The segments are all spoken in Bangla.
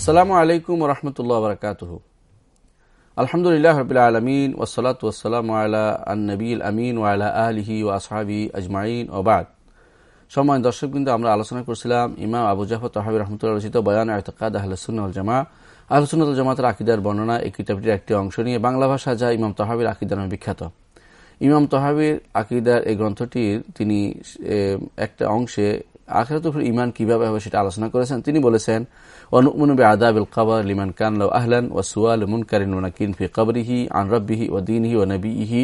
আসসালামু আলাইকুম রহমতুল্লাহ বরকাত আলহামদুলিল্লাহ রবিল আলমিন ওসলাত ওসালাম আলা নবীল আমিন ওয়ালা আলহি ও আসহাবি আজমাইন ওবাদ সময় দর্শক কিন্তু আমরা আলোচনা করছিলাম ইমাম আবু জাফর তহাবি রহমতুল্লাহ রচিত বয়ান আয়তকাদ আহলসুল জামা আহলসুল জামাতের আকিদার বর্ণনা এই কিতাবটির একটি অংশ নিয়ে বাংলা ভাষা যা ইমাম তহাবির আকিদার নামে বিখ্যাত। ইমাম তহাবির আকিদার এই গ্রন্থটির তিনি একটা অংশে আখেরাত উপর ইমান কীভাবে হবে সেটা আলোচনা করেছেন। তিনি বলেছেন অনুমনবে আদাবিল কবর লিমান কান আহলান ও সুয়াল মুনকারিন ওনাকিন ফি কবরিহি, আন রব্বিহি ও দিনহি ও নবীহি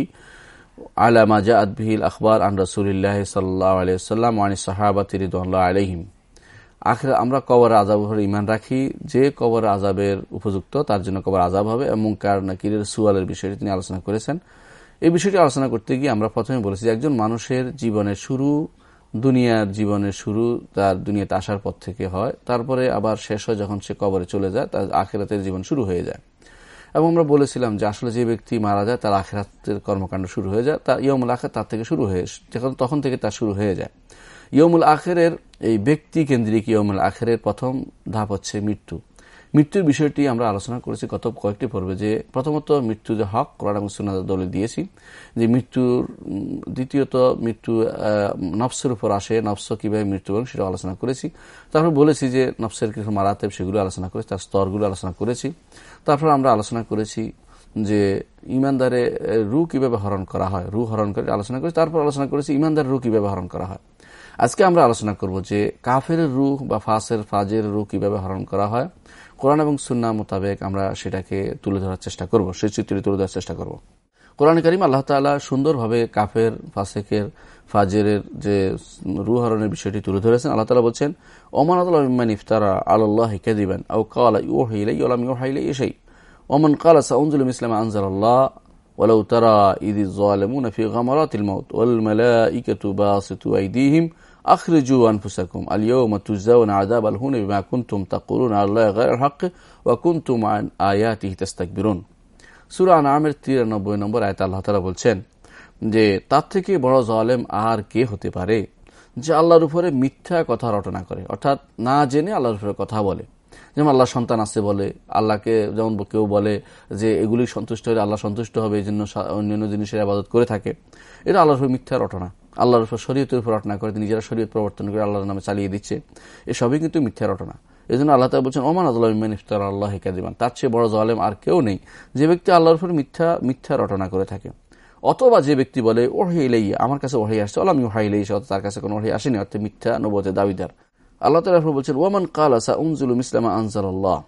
আলা মাজা আদবিহিল আখবর আন রসুলিল্লাহ সাল্লাহ ওয়ানি সাহাবাতি আলহিম আখের আমরা কবর আজাব উপর ইমান রাখি। যে কবর আজাবের উপযুক্ত, তার জন্য কবর আজাব হবে। এবং কার নাকিরের সুয়ালের বিষয়টি তিনি আলোচনা করেছেন। এই বিষয়টি আলোচনা করতে গিয়ে আমরা প্রথমে বলেছি একজন মানুষের জীবনের শুরু দুনিয়ার জীবনের শুরু তার দুনিয়াতে আসার পর থেকে হয়। তারপরে আবার শেষ হয় যখন সে কবরে চলে যায়, তার আখেরাতের জীবন শুরু হয়ে যায়। এবং আমরা বলেছিলাম যে আসলে যে ব্যক্তি মারা যায়, তার আখেরাতের কর্মকাণ্ড শুরু হয়ে যায়, তার ইয়মুল আখের তার থেকে শুরু হয়ে তখন থেকে তার শুরু হয়ে যায়। ইয়মুল আখেরের এই ব্যক্তি কেন্দ্রিক ইয়মুল আখেরের প্রথম ধাপ হচ্ছে মৃত্যু। মৃত্যুর বিষয়টি আমরা আলোচনা করেছি গত কয়েকটি পর্বে যে প্রথমত মৃত্যু যে হক, কোরআন এবং সুনাদ দলে দিয়েছি, যে মৃত্যুর দ্বিতীয়ত মৃত্যু নফসের উপর আসে, নফস কীভাবে মৃত্যু এবং সেটা আলোচনা করেছি। তারপর বলেছি যে নফসের কিছু মারাতেব সেগুলো আলোচনা করেছি, তার স্তরগুলো আলোচনা করেছি। তারপর আমরা আলোচনা করেছি যে ইমানদারে রু কীভাবে হরণ করা হয়, রু হরণ করে আলোচনা করেছি, তারপর আলোচনা করেছি ইমানদার রু কীভাবে হরণ করা হয়। আজকে আমরা আলোচনা করব যে কাফের রুহ বা ফাঁসের, ফাজের রু কীভাবে হরণ করা হয় কোরআন এবং সুন্না মোতাবেক আমরা সেটাকে তুলে ধরার চেষ্টা করব সেই চিত্রটি তুলে ধরার চেষ্টা করব কোরআন করিম আল্লাহ তালা সুন্দরভাবে কাফের ফাসেকের ফাজের যে রুহরণের বিষয়টি তুলে ধরেছেন আল্লাহ তালা বলছেন ওমান আল্লাহ ইফতারা আল্লাহ কেদিবেন আউ কালা ইউ হাইলে ইউলাম ইউ হাইলে এসেই ওমন কালা সাউজুল ইসলাম আনজার আল্লাহ ولو ترى إذ الظالمون في غمرات الموت والملائكة باسطوا أيديهم আখরিজু কুন্তুম সুরা তিরানব্বই নম্বর বলছেন যে, তার থেকে বড় জালেম আর কে হতে পারে যে আল্লাহর উপরে মিথ্যা কথা রটনা করে? অর্থাৎ না জেনে আল্লাহর উপরে কথা বলে। যেমন আল্লাহ সন্তান আছে বলে, আল্লাহকে যেমন কেউ বলে যে, এগুলি সন্তুষ্ট হলে আল্লাহ সন্তুষ্ট হবে, এই জন্য অন্যান্য জিনিসের আবাদত করে থাকে। এটা আল্লাহর উপরে মিথ্যা রটনা। আল্লাহর উপর শরীয়তের উপর রটনা করে নিজেরা শরীয়ত প্রবর্তন করে আল্লাহর নামে চালিয়ে দিচ্ছে, এসবই কিন্তু মিথ্যা রটনা। এই জন্য আল্লাহ বলছেন, ওমান আদুল্লাহ ইফতার আল্লাহ কাদিমান তার চেয়ে বড় জলেম আর কেউ নেই যে ব্যক্তি আল্লাহর উপর মিথ্যা মিথ্যা রটনা করে থাকে। অথবা যে ব্যক্তি বলে, ওহে ইলাই আমার কাছে ওহাই আসছে। আল্লাহ ওহাই ইলাই তার কাছে কোনো ওহাই আসেনি, অর্থাৎ মিথ্যা নবতে দাবিদার। আল্লাহ তালা বলছেন, ওমান কাল আসা উনজুল ইসলামা আনজাল আল্লাহ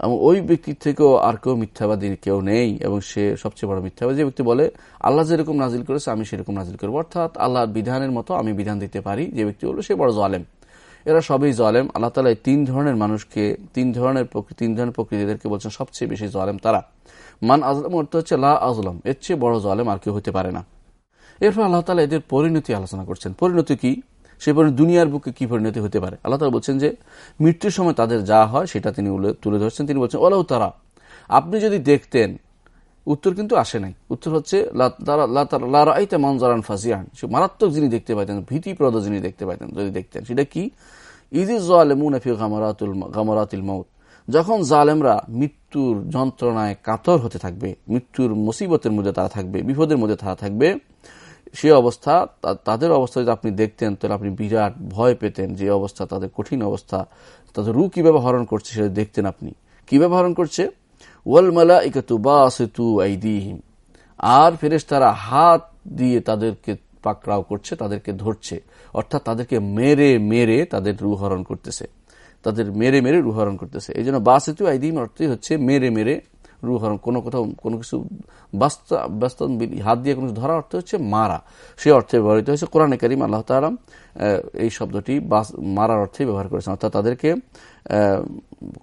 এবং ওই ব্যক্তির থেকেও আর কেউ মিথ্যাবাদী কেউ নেই এবং সে সবচেয়ে বড় মিথ্যাবাদী। যে ব্যক্তি বলে, আল্লাহ যেরকম নাজিল করেছে, আমি সেরকম নাজিল করব। অর্থাৎ আল্লাহর বিধানের মতো আমি বিধান দিতে পারি, যে ব্যক্তি হলো সে বড় জলেম। এরা সবই জলেম। আল্লাহ তালা এই তিন ধরনের মানুষকে, তিন ধরনের তিন ধরনের প্রকৃতিদেরকে বলছেন সবচেয়ে বেশি জলেম তারা। মান আজলাম অর্থ হচ্ছে লা আজলাম এর চেয়ে বড় জলেম আর কেউ হতে পারে না। এরপর আল্লাহ তালা এদের পরিণতি আলোচনা করছেন। পরিণতি কি? সে পরিণতি দুনিয়ার বুকে কি পরিণতি হতে পারে? আল্লাহ তালা বলছেন যে, মৃত্যুর সময় তাদের যা হয় সেটা তিনি তুলে ধরছেন। তিনি বলছেন ওলাও তারা, আপনি যদি দেখতেন, উত্তর কিন্তু আসে নাই। উত্তর হচ্ছে লারাইতে সে মারাত্মক যিনি দেখতে পাইতেন, ভীতিপ্রদ যিনি দেখতে পাইতেন, যদি দেখতেন, সেটা কি? ইদিজ জালেমুনাফি গামরাতুল গামরাতুল মৌত যখন জালেমরা মৃত্যুর যন্ত্রণায় কাতর হতে থাকবে, মৃত্যুর মুসিবতের মধ্যে তারা থাকবে, বিপদের মধ্যে তারা থাকবে সে অবস্থা তাদের অবস্থা যদি আপনি দেখতেন, তাহলে আপনি বিরাট ভয় পেতেন যে অবস্থা, তাদের কঠিন অবস্থা, তাদের রু কীভাবে হরণ করছে সেটা দেখতেন আপনি। কীভাবে হরণ করছে? ওয়াল মালা ইকাতু বাসেতু আইদিহিম। আর ফেরেস তারা হাত দিয়ে তাদেরকে পাকড়াও করছে, তাদেরকে ধরছে। অর্থাৎ তাদেরকে মেরে মেরে তাদের রুহরণ করতেছে। তাদের মেরে মেরে রুহরণ করতেছে। এই জন্য বাসেতু আইদিহিম অর্থই হচ্ছে মেরে মেরে রুহরণ কোনো কোথাও কোনো কিছু বাস্তব হাত দিয়ে কোনো ধরা অর্থ হচ্ছে মারা। সে অর্থে ব্যবহৃত হয়েছে কোরআনে করিম, আল্লাহ তালাম এই শব্দটি মারার অর্থে ব্যবহার করেছেন। অর্থাৎ তাদেরকে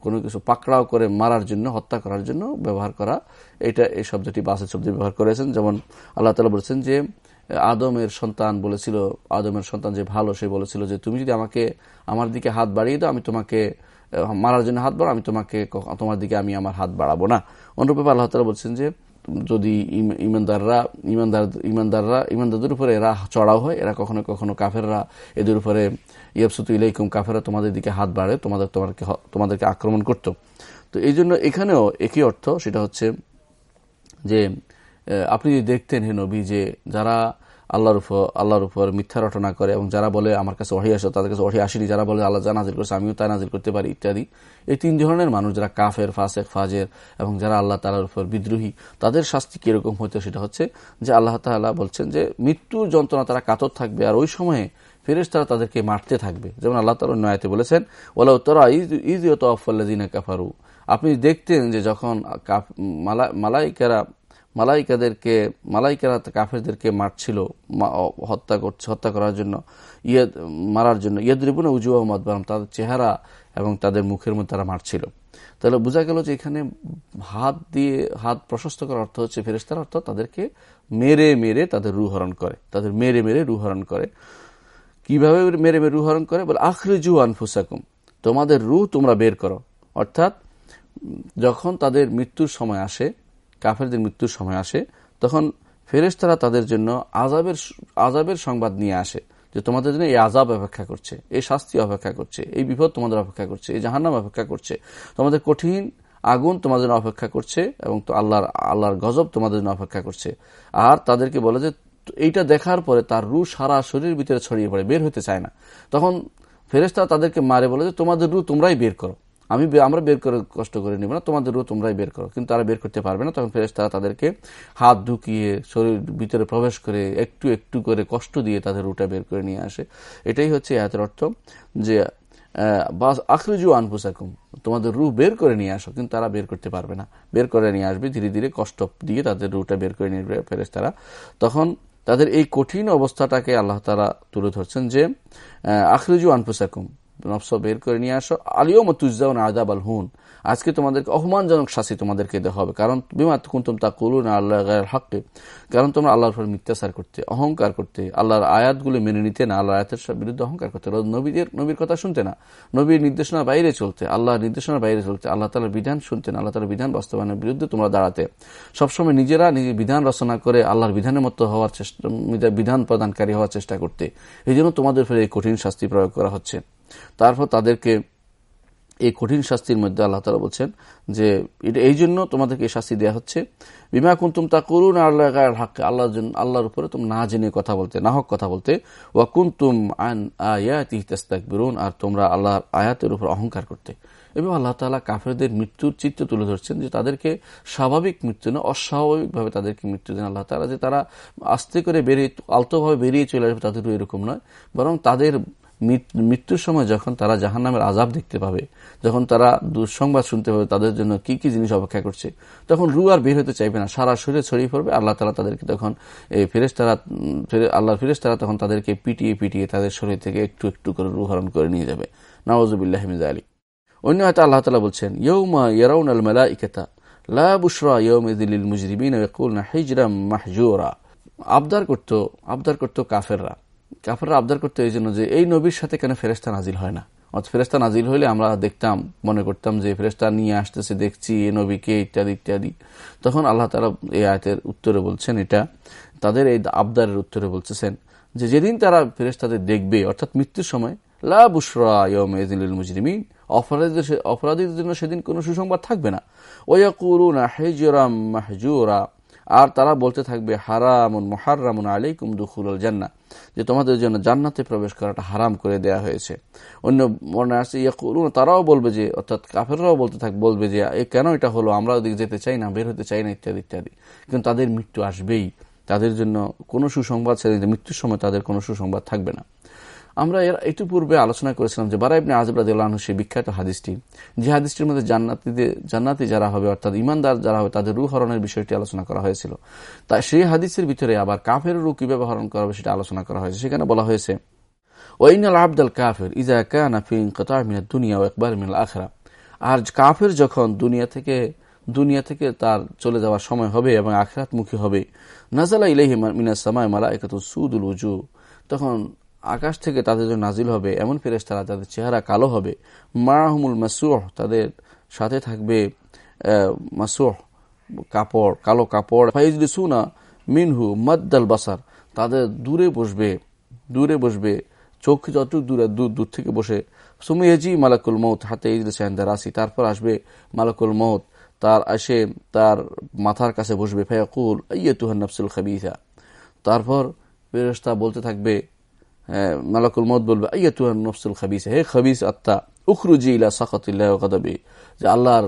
কোনো কিছু পাকড়াও করে মারার জন্য, হত্যা করার জন্য ব্যবহার করা, এটা এই শব্দটি বাসের শব্দ ব্যবহার করেছেন। যেমন আল্লাহ তালা বলেছেন যে, আদমের সন্তান বলেছিল, আদমের সন্তান যে ভালো, সে বলেছিল যে, তুমি যদি আমাকে, আমার দিকে হাত বাড়িয়ে দাও, আমি তোমাকে মারার জন্য হাত বাড়ো আমি তোমাকে তোমার দিকে আমি আমার হাত বাড়াবো না। অনুরূপে আল্লাহ তালা বলছেন যে, যদি ইমানদাররা, ইমানদার, ইমানদাররা, ইমানদারদের উপরে এরা চড়াও হয়, এরা কখনো কখনো কাফেররা এদের উপরে, ইয়াবসুতু ইলাইকুম কাফেরা তোমাদের দিকে হাত বাড়ে তোমাদের তোমাকে তোমাদেরকে আক্রমণ করত। তো এই জন্য এখানেও একই অর্থ, সেটা হচ্ছে যে আপনি যদি দেখতেন হে নবী যে, যারা আল্লাহর উপর আল্লাহর উপর মিথ্যা রটনা করে এবং যারা বলে আমার কাছে ওহি আসে, তাদের কাছে ওহি আসেনি, যারা বলে আল্লাহ যা নাজিল করছে আমিও তা নাজিল করতে পারি, ইত্যাদি। এই তিন ধরনের মানুষ যারা কাফের, ফাসেক, ফাজের এবং যারা আল্লাহ তালার উপর বিদ্রোহী, তাদের শাস্তি কীরকম হইতো সেটা হচ্ছে যে আল্লাহ তাল্লাহ বলছেন যে মৃত্যুর যন্ত্রণা তারা কাতর থাকবে আর ওই সময়ে ফেরেস তারা তাদেরকে মারতে থাকবে। যেমন আল্লাহ তালা নয়াতে বলেছেন ওলা তোরা ইজ ইয়ত কাফারু। আপনি দেখতেন যে যখন মালাইকারা মালাইকাদেরকে, মালাইকারা কাফেরদেরকে মারছিল হত্যা করছে হত্যা করার জন্য। ইয়ে মারার জন্য। ইয়দ্রিবুন উজু আহমদ তাদের চেহারা এবং তাদের মুখের মধ্যে তারা মারছিল। তাহলে বোঝা গেল যে এখানে হাত দিয়ে, হাত প্রশস্ত করার অর্থ হচ্ছে ফেরেস্তার অর্থ তাদেরকে মেরে মেরে তাদের রুহরণ করে। তাদের মেরে মেরে রুহরণ করে। কীভাবে মেরে মেরে রুহরণ করে? বলে, আখরিজু আনফুসাকুম, তোমাদের রুহ তোমরা বের করো। অর্থাৎ, যখন তাদের মৃত্যুর সময় আসে কাফেরদের মৃত্যুর সময় আসে, তখন ফেরেশতারা তাদের জন্য আজাবের আজাবের সংবাদ নিয়ে আসে যে তোমাদের জন্য এই আজাব অপেক্ষা করছে, এই শাস্তি অপেক্ষা করছে, এই বিপদ তোমাদের অপেক্ষা করছে, এই জাহান্নাম অপেক্ষা করছে। তোমাদের কঠিন আগুন তোমাদের জন্য অপেক্ষা করছে এবং তো আল্লাহর আল্লাহর গজব তোমাদের জন্য অপেক্ষা করছে। আর তাদেরকে বলে যে এইটা দেখার পরে তার রু সারা শরীরের ভিতরে ছড়িয়ে পড়ে, বের হতে চায় না। তখন ফেরেস্তা তাদেরকে মারে বলে যে, তোমাদের রু তোমরাই বের করো। আমি আমরা বের করে কষ্ট করে নিব না তোমাদের রু তোমরাই বের করো। কিন্তু তারা বের করতে পারবে না, তখন ফেরেস তারা তাদেরকে হাত ঢুকিয়ে শরীর ভিতরে প্রবেশ করে একটু একটু করে কষ্ট দিয়ে তাদের রুটা বের করে নিয়ে আসে। এটাই হচ্ছে এতের অর্থ যে আখরিজু আনফুসাকুম, তোমাদের রু বের করে নিয়ে আসো, কিন্তু তারা বের করতে পারবে না। বের করে নিয়ে আসবে, ধীরে ধীরে কষ্ট দিয়ে তাদের রুটা বের করে নিয়ে ফেরেস্তারা তখন তাদের এই কঠিন অবস্থাটাকে আল্লাহ তারা তুলে ধরছেন যে আখরিজু আনফুসাকুম নফস বের করে নিয়ে আসো। আলিও মতুজাউন আদাব আল হুন আজকে তোমাদেরকে অপমানজনক শাস্তি তোমাদেরকে দেওয়া হবে। কারণ, বিমা কুন্তুম তা করুন আল্লাহ হককে। কারণ তোমরা আল্লাহর উপর মিথ্যাচার করতে, অহংকার করতে, আল্লাহর আয়াতগুলি মেনে নিতে না আল্লাহ আয়াতের সব বিরুদ্ধে অহংকার করতে। নবীদের, নবীর কথা শুনতে না। নবীর নির্দেশনার বাইরে চলতে, আল্লাহর নির্দেশনার বাইরে চলতে, আল্লাহ তালার বিধান শুনতে না, আল্লাহ তালার বিধান বাস্তবায়নের বিরুদ্ধে তোমরা দাঁড়াতে। সবসময় নিজেরা নিজের বিধান রচনা করে আল্লাহর বিধানের মতো হওয়ার চেষ্টা, বিধান প্রদানকারী হওয়ার চেষ্টা করতে। এই জন্য তোমাদের ফেরে এই কঠিন শাস্তি প্রয়োগ করা হচ্ছে। তারপর তাদেরকে এই কঠিন শাস্তির মধ্যে আল্লাহ তালা বলছেন যে এটা এই জন্য তোমাদেরকে শাস্তি দেওয়া হচ্ছে। বিমা কুন্তুম তা করুন আল্লাহ হাক্কে, আল্লাহর আল্লাহর উপরে তুমি না জেনে কথা বলতে, না হক কথা বলতে। ওয়া কুন্তুম আন আয়াতিস্তাক বেরুন আর তোমরা আল্লাহর আয়াতের উপর অহংকার করতে। এবং আল্লাহ তালা কাফেরদের মৃত্যুর চিত্র তুলে ধরছেন যে তাদেরকে স্বাভাবিক মৃত্যু না অস্বাভাবিকভাবে তাদেরকে মৃত্যু দেন আল্লাহ তালা যে তারা আস্তে করে বেরিয়ে, আলতোভাবে বেরিয়ে চলে আসবে তাদেরও এরকম নয়। বরং তাদের মৃত্যুর সময় যখন তারা জাহান নামের আজাব দেখতে পাবে, যখন তারা দুঃসংবাদ শুনতে পাবে তাদের জন্য কি কি জিনিস অপেক্ষা করছে, তখন রু আর বের হতে চাইবে না। সারা শরীরে ছড়িয়ে পড়বে, আল্লাহ তালা তাদেরকে তখন এই ফেরেস তারা আল্লাহর ফেরেস তারা তখন তাদেরকে পিটিয়ে পিটিয়ে তাদের শরীর থেকে একটু একটু করে রু হরণ করে নিয়ে যাবে। নওয়াজুবিল্লাহ আলী অন্য হয়তো আল্লাহ তালা বলছেন ইয়ৌমা ইয়ারাউন আল মেলা ইকেতা লা বুসরা আবদার করত আবদার করত কাফেররা। কাফেররা আবদার করতে এই জন্য যে এই নবীর সাথে কেন ফেরেস্তা নাজিল হয় না? অর্থাৎ ফেরেস্তা নাজিল হইলে আমরা দেখতাম, মনে করতাম যে ফেরেস্তা নিয়ে আসতেছে, দেখছি এ নবীকে ইত্যাদি ইত্যাদি। তখন আল্লাহ তালা এই আয়তের উত্তরে বলছেন এটা, তাদের এই আবদারের উত্তরে বলতেছেন যে যেদিন তারা ফেরেস্তাদের দেখবে, অর্থাৎ মৃত্যুর সময়, লা অপরাধীদের অপরাধীদের জন্য সেদিন কোনো সুসংবাদ থাকবে না। ওয়া কুরুনা হেজরাম মাহজুরা আর তারা বলতে থাকবে, হারামুন মহারামুন আলাইকুম দুখুল জান্না যে তোমাদের জন্য জান্নাতে প্রবেশ করাটা হারাম করে দেয়া হয়েছে। অন্য মনে আসছে ইয়া করুন তারাও বলবে যে, অর্থাৎ কাফেররাও বলতে থাক, বলবে যে, এ কেন এটা হলো? আমরা ওদিকে যেতে চাই না, বের হতে চাই না, ইত্যাদি ইত্যাদি। কিন্তু তাদের মৃত্যু আসবেই। তাদের জন্য কোনো সুসংবাদ ছেড়ে মৃত্যুর সময় তাদের কোনো সুসংবাদ থাকবে না। আমরা এর একটু পূর্বে আলোচনা করেছিলাম যে বারা ইবনে আজব সেই বিখ্যাত হাদিসটি। যে হাদিসটির মধ্যে জান্নাতিদের জান্নাতি যারা হবে, অর্থাৎ ইমানদার যারা হবে, তাদের রু হরণের বিষয়টি আলোচনা করা হয়েছিল। তাই সেই হাদিসের ভিতরে আবার কাফের রু কীভাবে হরণ করা হবে সেটা আলোচনা করা হয়েছে। সেখানে বলা হয়েছে ওইনাল আবদাল কাফের ইজা কানা ফিন কতার মিনাল দুনিয়া ও একবার মিনাল আখরা। আর কাফের যখন দুনিয়া থেকে দুনিয়া থেকে তার চলে যাওয়ার সময় হবে এবং আখরাতমুখী হবে নাজালা ইলাহি মিনাস সামায় মালা একাত সুদুল উজু তখন আকাশ থেকে তাদের জন্য নাজিল হবে, এমন ফেরেস তারা তাদের চেহারা কালো হবে। মারাহমুল মাসুহ, তাদের সাথে থাকবে মাসুহ, কাপড়, কালো কাপড়। ফাইজলি সুনা মিনহু মদ্দাল বাসার, তাদের দূরে বসবে দূরে বসবে, চোখ যতটুকু দূরে, দূর দূর থেকে বসে। সুমিয়াজি মালাকুল মৌত হাতে রাসি তারপর আসবে মালাকুল মৌত তার আসে, তার মাথার কাছে বসবে, ফায়াকুল ইয়ে তুহান নফসুল খাবিসা। তারপর ফেরেস্তা বলতে থাকবে মালাকুল মত বলবে ইয়ে তুহান নফসুল খাবিসা? হে খাবিস আত্মা, উখরুজি ইলা সাকাতিল্লাহ কদাবি যে আল্লাহর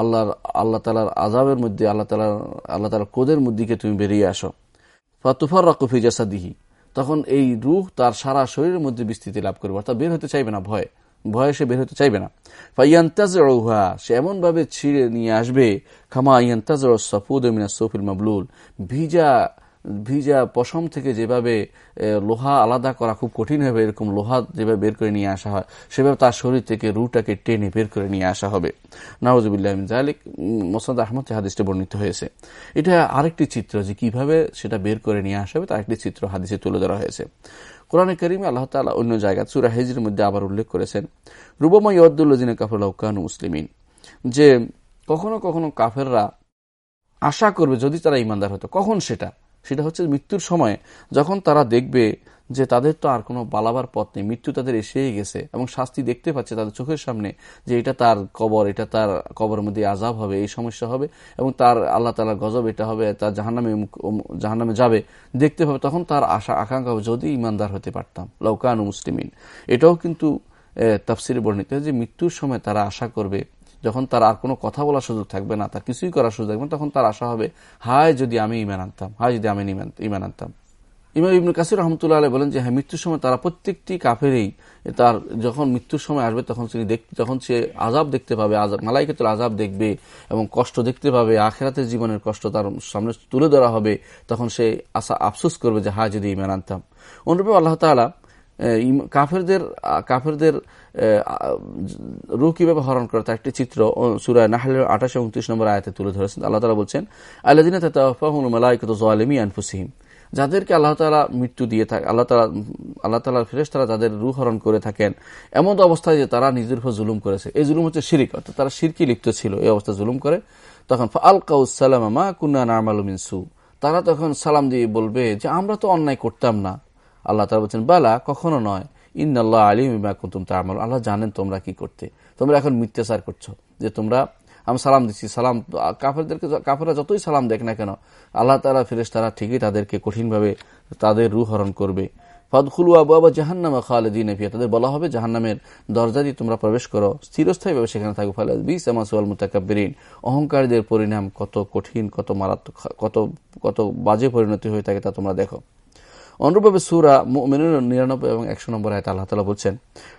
আল্লাহর, আল্লাহ তালার আজাবের মধ্যে, আল্লাহ তালার আল্লাহ তালার কোদের মধ্যে তুমি বেরিয়ে আসো। ফাতুফার রাকুফি জাসাদিহি। তখন এই রুহ তার সারা শরীরের মধ্যে বিস্তৃতি লাভ করবে, অর্থাৎ বের হতে চাইবে না, ভয়। ভয়ে সে বের হতে চাইবে না। ফাইয়ান্তাজহা সে এমন ভাবে ছিঁড়ে নিয়ে আসবে খামা ইয়ান্তাজ সফুদ মিনা সফিল মাবলুল। ভিজা ভিজা পশম থেকে যেভাবে লোহা আলাদা করা খুব কঠিন হবে এরকম লোহা যেভাবে বের করে নিয়ে আসা হয়, সেভাবে তার শরীর থেকে রুটাকে টেনে বের করে নিয়ে আসা হবে। নওয়াজুবিল্লাহ মোসাদ আহমদ হাদিসটি বর্ণিত হয়েছে। এটা আরেকটি চিত্র যে কীভাবে সেটা বের করে নিয়ে আসা হবে, তার একটি চিত্র হাদিসে তুলে ধরা হয়েছে। কোরআনে করিমে আল্লাহ তালা অন্য জায়গা সুরা হেজির মধ্যে আবার উল্লেখ করেছেন, রুবমা ইয়দ্দুল্লাজিনে কাফরুল্লাহ কানু মুসলিমিন, যে কখনো কখনো কাফেররা আশা করবে যদি তারা ইমানদার হতো, কখন সেটা? সেটা হচ্ছে মৃত্যুর সময় যখন তারা দেখবে যে তাদের তো আর কোনো বালাবার পথ নেই, মৃত্যু তাদের এসেই গেছে এবং শাস্তি দেখতে পাচ্ছে তাদের চোখের সামনে যে এটা তার কবর, এটা তার কবর মধ্যে আজাব হবে, এই সমস্যা হবে এবং তার আল্লাহ তালার গজব এটা হবে, তার জাহান্নামে জাহান্নামে যাবে, দেখতে পাবে, তখন তার আশা, আকাঙ্ক্ষা যদি ইমানদার হতে পারতাম। লৌকানু মুসলিমিন। এটাও কিন্তু তাফসিরে বর্ণিত যে মৃত্যুর সময় তারা আশা করবে যখন তার আর কোনো কথা বলার সুযোগ থাকবে না, তার কিছুই করার সুযোগ থাকবে তখন তার আশা হবে, হায় যদি আমি ইমান আনতাম, হায় যদি আমি ইমান আনতাম। ইমাম ইবনু কাসির রহমতুল্লাহ আলী বলেন যে হ্যাঁ মৃত্যুর সময় তারা প্রত্যেকটি কাফেরই তার যখন মৃত্যুর সময় আসবে, তখন তিনি যখন সে আজাব দেখতে পাবে মালাইকেতুল আজাব দেখবে এবং কষ্ট দেখতে পাবে, আখেরাতের জীবনের কষ্ট তার সামনে তুলে ধরা হবে, তখন সে আশা আফসোস করবে যে হ্যাঁ যদি ইমান আনতাম। অনুরূপে আল্লাহ তালা কাফেরদের কাফেরদের রু কীভাবে হরণ করে তার একটি চিত্র সুরায় নাহলের আঠাশ উনত্রিশ নম্বর আয়তে তুলে ধরেছেন। আল্লাহ তালা বলছেন আল্লাদিনা মালাইকত জোয়ালিমি আনফুসিম যাদেরকে আল্লাহ তালা মৃত্যু দিয়ে থাকে, আল্লাহ তালা আল্লাহ তালার ফেরেস তারা যাদের রু হরণ করে থাকেন, এমন অবস্থায় যে তারা নিজের উপর জুলুম করেছে। এই জুলুম হচ্ছে শিরিক, অর্থাৎ তারা শিরকি লিপ্ত ছিল, এই অবস্থা জুলুম করে। তখন আল কাউসালামা কুন্না নারমাল মিনসু তারা তখন সালাম দিয়ে বলবে যে, আমরা তো অন্যায় করতাম না। আল্লাহ তালা বলছেন, বালা, কখনো নয়। ইন্নআল্লাহ আলিম ইমা কুন্তুম তামাল আল্লাহ জানেন তোমরা কি করতে। তোমরা এখন মিথ্যাচার করছ, যে তোমরা, আমি সালাম দিচ্ছি, সালাম, কাফেরদেরকে কাফেরা যতই সালাম দেখ না কেন, আল্লাহ তালা ফেরেস তারা ঠিকই তাদেরকে কঠিনভাবে তাদের রু হরণ করবে। ফদখুলু আবু আবা জাহান্নামা খালেদিন ফিয়া তাদের বলা হবে, জাহান্নামের দরজা দিয়ে তোমরা প্রবেশ করো স্থিরস্থায়ীভাবে সেখানে থাকো। ফলে বিস আমাসুয়াল মুতাকাবিরিন অহংকারীদের পরিণাম কত কঠিন, কত মারাত্মক, কত কত বাজে পরিণতি হয়ে থাকে তা তোমরা দেখো। অনুরূপভাবে সুরা মুমিনুর নিরানব্বই এবং একশো নম্বর আয়তা আল্লাহ তালা বলছেন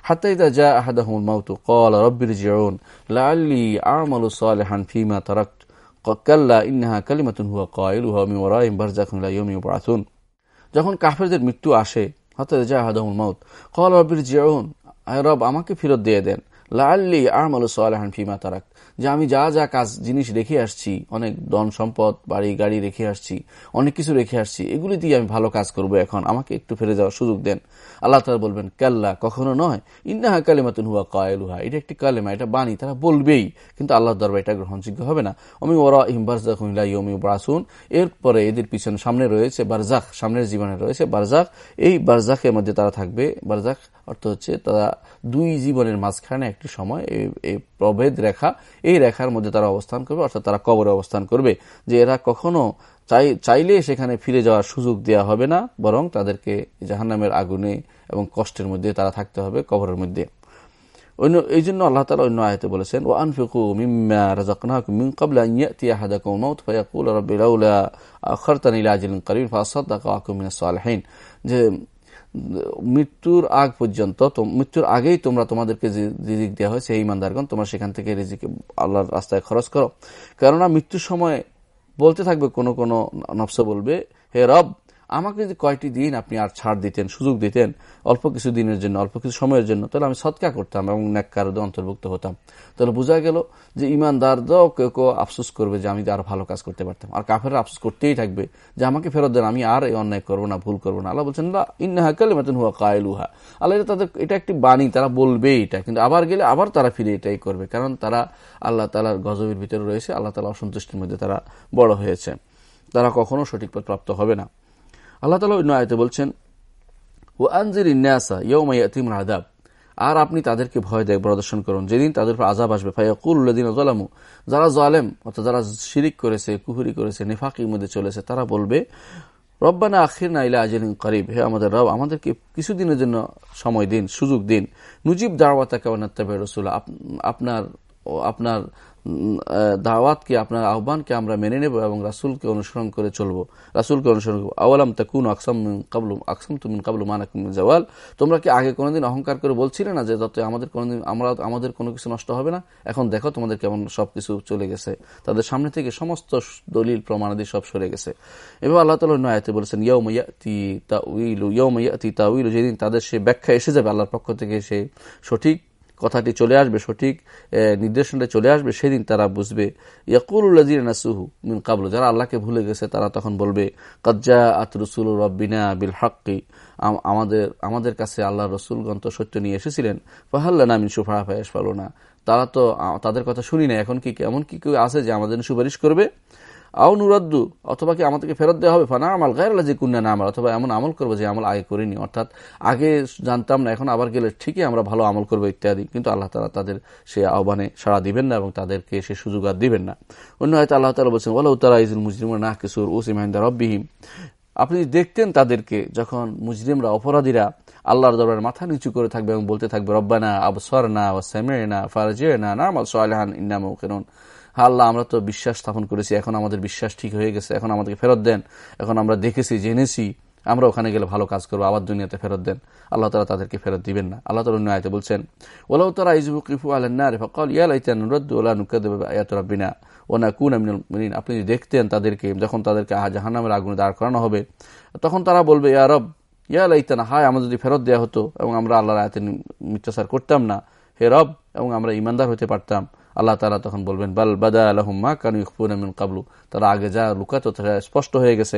হাত্তাইদা যা আহাদাহুল মাউতু কল রব্বির জিউন লাআল্লি আমালু সালিহান ফিমা তারাকত কাল্লা ইন্নাহা কালিমাতুন হুয়া কায়লুহা মিন ওয়ারাইহিম বারযাখুন লা ইয়াউমি ইউবআসুন যখন কাফেরদের মৃত্যু আসে হাত্তাইদা যা আহাদাহুল মাউত কল রব্বির জিউন আয় রব আমাকে ফেরত দিয়ে দেন, লাআল্লি আমালু সালিহান ফিমা তারাকত। যে আমি যা যা কাজ, জিনিস রেখে আসছি, অনেক ধন সম্পদ, বাড়ি, গাড়ি রেখে আসছি, অনেক কিছু রেখে আসছি, এগুলি দিয়ে আমি ভালো কাজ করব এখন। আমাকে একটু ফেরে যাওয়ার সুযোগ দেন। আল্লাহ তালা বলবেন, কাল্লা, কখনো নয়। ইন্নাহা কালেমাতুন হুয়া কায়লুহা। এটা একটি কালেমা, এটা বাণী, তারা বলবেই। কিন্তু আল্লাহর দরবার এটা গ্রহণযোগ্য হবে না। অমি ওরা ইমবারজাক ইমি ব্রাসুন এরপরে এদের পিছনে সামনে রয়েছে বারজাক সামনের জীবনে রয়েছে বারজাক এই বারজাকের মধ্যে তারা থাকবে। বারজাক অর্থ হচ্ছে তারা দুই জীবনের মাঝখানে একটি সময় এই প্রভেদ রেখা। এই রেখার মধ্যে তারা অবস্থান করবে, অর্থাৎ তারা কবরে অবস্থান করবে। যে এরা কখনো চাইলে সেখানে ফিরে যাওয়ার সুযোগ দেওয়া হবে না, বরং তাদেরকে জাহান্নামের আগুনে এবং কষ্টের মধ্যে তারা থাকতে হবে, কবরের মধ্যে। অন্য এই জন্য আল্লাহ তালা অন্য আয়তে বলেছেন ও আনফিকু মিম্মা যে মৃত্যুর আগ পর্যন্ত মৃত্যুর আগেই তোমরা তোমাদেরকে যে রিজিক দেওয়া হয়, সেই ইমানদারগণ, তোমরা সেখান থেকে রিজিক আল্লাহর রাস্তায় খরচ করো। কেননা মৃত্যুর সময় বলতে থাকবে কোনো কোনো নফসা বলবে হে রব আমাকে যদি কয়টি দিন আপনি আর ছাড় দিতেন, সুযোগ দিতেন, অল্প কিছু দিনের জন্য, অল্প কিছু সময়ের জন্য, তাহলে আমি সৎকা করতাম এবং ন্যাক্কারদের অন্তর্ভুক্ত হতাম। তাহলে বোঝা গেল যে ইমানদাররাও কেউ কেউ আফসোস করবে যে আমি আর ভালো কাজ করতে পারতাম। আর কাফের আফসোস করতেই থাকবে যে আমাকে ফেরত দেন, আমি আর এই অন্যায় করব না, ভুল করব না। আল্লাহ বলছেন ইন্নাহা কালিমাতুন হুয়া কায়লুহা। আল্লাহ তাদের, এটা একটি বাণী, তারা বলবে এটা। কিন্তু আবার গেলে আবার তারা ফিরে এটাই করবে, কারণ তারা আল্লাহ তালার গজবের ভিতরে রয়েছে, আল্লাহ তালা অসন্তুষ্টির মধ্যে তারা বড় হয়েছে। তারা কখনো সঠিক পথ প্রাপ্ত হবে না। আল্লাহ তালা অন্য আয়তে বলছেন ও আনজির ইন্যাসা ইয়ৌমাইয়াতিম আদাব আর আপনি তাদেরকে ভয় দেয় প্রদর্শন করুন। যেদিন তাদের উপর আজাব আসবে ফাইয়াকুল্লাদিন জলামু যারা জালেম, অর্থাৎ যারা শিরিক করেছে কুহুরি করেছে, নেফাকির মধ্যে চলেছে, তারা বলবে, রব্বানা আখির না ইলা আজলিন করিব। হে আমাদের রব, আমাদেরকে কিছুদিনের জন্য সময় দিন, সুযোগ দিন। নুজিব দাওয়াতা কেমন রসুল। আপনার আপনার দাওয়াতকে আপনার আহ্বানকে আমরা মেনে নেব এবং রাসুলকে অনুসরণ করে চলবো। রাসুলকে অনুসরণ করব। আওয়ালাম তাকুন আকসাম কাবলু আকসাম তুমিন কাবলু মানাকুম জওয়াল। তোমরা কি আগে কোনোদিন অহংকার করে বলছিলে না যে যাতে আমাদের কোনোদিন, আমরা, আমাদের কোনো কিছু নষ্ট হবে না? এখন দেখো তোমাদের কেমন সবকিছু চলে গেছে। তাদের সামনে থেকে সমস্ত দলিল, প্রমাণাদি সব সরে গেছে। এবার আল্লাহ তালা নয়াতে বলেছেন ইয়ৌমাইয়াতি তা উইলু ইয়ৌমাইয়াতি তা উইলু যেদিন তাদের সে ব্যাখ্যা এসে যাবে, আল্লাহর পক্ষ থেকে সে সঠিক কথাটি চলে আসবে, সঠিক নির্দেশনটা চলে আসবে, সেদিন তারা বুঝবে। ইয়াকুল্লাজির নাসুহু যারা আল্লাহকে ভুলে গেছে, তারা তখন বলবে কজ্জা আত রসুল রব্বিনা বিল হকি আমাদের আমাদের কাছে আল্লাহ রসুলগন্ত সত্য নিয়ে এসেছিলেন। ফাহাল্লা নামিন সুফা ফায়াস পালো না তারা তো তাদের কথা শুনি না এখন কি, এমন কি কেউ আছে যে আমাদের সুপারিশ করবে? আও নুরাদ্দু, অথবা কি আমাদেরকে ফেরত দেওয়া হবে? ফানা আমল গায়ের যে কুন্যা না আমল অথবা এমন আমল করব যে আমল আগে করিনি। অর্থাৎ আগে জানতাম না, এখন আবার গেলে ঠিকই আমরা ভালো আমল করব ইত্যাদি। কিন্তু আল্লাহ তালা তাদের সে আহ্বানে সাড়া দিবেন না এবং তাদেরকে সে সুযোগ আর দিবেন না। অন্য হয়তো আল্লাহ তালা বলছেন ওলা উত্তরা ইজুল মুজরিম না কিশোর ওসিম মাহিন্দা রব্বিহিম। আপনি দেখতেন তাদেরকে, যখন মুজরিমরা, অপরাধীরা আল্লাহর দরবার মাথা নিচু করে থাকবে এবং বলতে থাকবে, রব্বানা আবসর না সেমে না ফারজে না না সোয়ালহান ইন্নাম কেন আল্লাহ আমরা তো বিশ্বাস স্থাপন করেছি, এখন আমাদের বিশ্বাস ঠিক হয়ে গেছে, এখন আমাদেরকে ফেরত দেন, এখন আমরা দেখেছি, জেনেছি, আমরা ওখানে গেলে ভালো কাজ করব, আবার দুনিয়াতে ফেরত দেন। আল্লাহ তালা তাদেরকে ফেরত দিবেন না। আল্লাহ তালা আয়তে বলছেন ওলাউ তারা ইজবু কিফু নুকাদিনা ওনা কুন আমিন আপনি দেখতেন তাদেরকে, যখন তাদেরকে জাহান্নামের আগুনে দাঁড় করানো হবে, তখন তারা বলবে, ইয়া রব, ইয়া লাইতানা, হায় আমাদের যদি ফেরত দেওয়া হতো এবং আমরা আল্লাহর আয়তে মিথ্যাচার করতাম না, হে রব, এবং আমরা ইমানদার হতে পারতাম। আল্লাহ তালা তখন বলবেন, বাল বাদা আলহম্মা কানু ইকফুন কাবলু তারা আগে যা লুকাত স্পষ্ট হয়ে গেছে।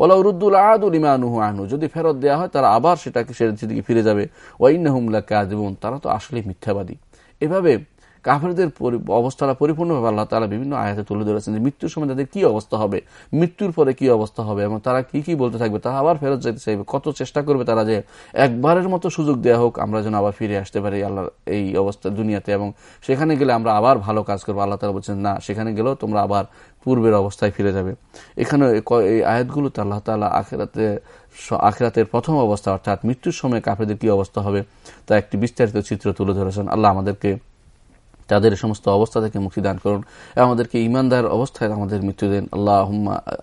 ওলা উরুদ্দুল আদুল ইমানুহু আহনু যদি ফেরত দেওয়া হয়, তারা আবার সেটাকে, সেদিকে ফিরে যাবে। ওয়াইনাহুমলা কাজবুন তারা তো আসলেই মিথ্যাবাদী। এভাবে কাফেরদের অবস্থাটা পরিপূর্ণভাবে আল্লাহ তালা বিভিন্ন আয়াতে তুলে ধরেছেন যে মৃত্যুর সময় তাদের কি অবস্থা হবে? মৃত্যুর পরে কি অবস্থা হবে? এবং তারা কি কি বলতে থাকবে? তারা আবার ফেরত যেতে চাইবে। কত চেষ্টা করবে তারা যে একবারের মতো সুযোগ দেওয়া হোক, আমরা যেন আবার ফিরে আসতে পারি আল্লাহর এই অবস্থা দুনিয়াতে। এবং সেখানে গেলে আমরা আবার ভালো কাজ করব। আল্লাহ তালা বলছেন, না, সেখানে গেলেও তোমরা আবার পূর্বের অবস্থায় ফিরে যাবে। এখানে এই আয়াতগুলোতে আল্লাহ তালা আখেরাতে আখেরাতের প্রথম অবস্থা অর্থাৎ মৃত্যুর সময় কাফেরদের কি অবস্থা হবে, তা একটি বিস্তারিত চিত্র তুলে ধরেছেন। আল্লাহ আমাদেরকে তাদের সমস্ত অবস্থা থেকে মুক্তি দান করুন। আমাদেরকে ইমানদার অবস্থায় আমাদের মৃত্যু দেন। আল্লাহ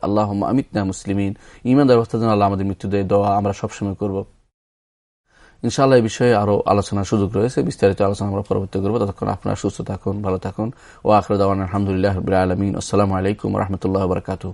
আল্লাহ আমিতনা মুসলিমিন। ইমানদার অবস্থা যেন আল্লাহ আমাদের মৃত্যু দেয়। দোয়া আমরা সবসময় করব। ইনশাআল্লাহ এই বিষয়ে আরও আলোচনার সুযোগ রয়েছে। বিস্তারিত আলোচনা আমরা পরবর্তী করব। ততক্ষণ আপনারা সুস্থ থাকুন, ভালো থাকুন। ও আখরুদ্দান আলহামদুলিল্লাহ আলমিন। আসসালামু আলাইকুম রহমতুল্লাহ বরকাতু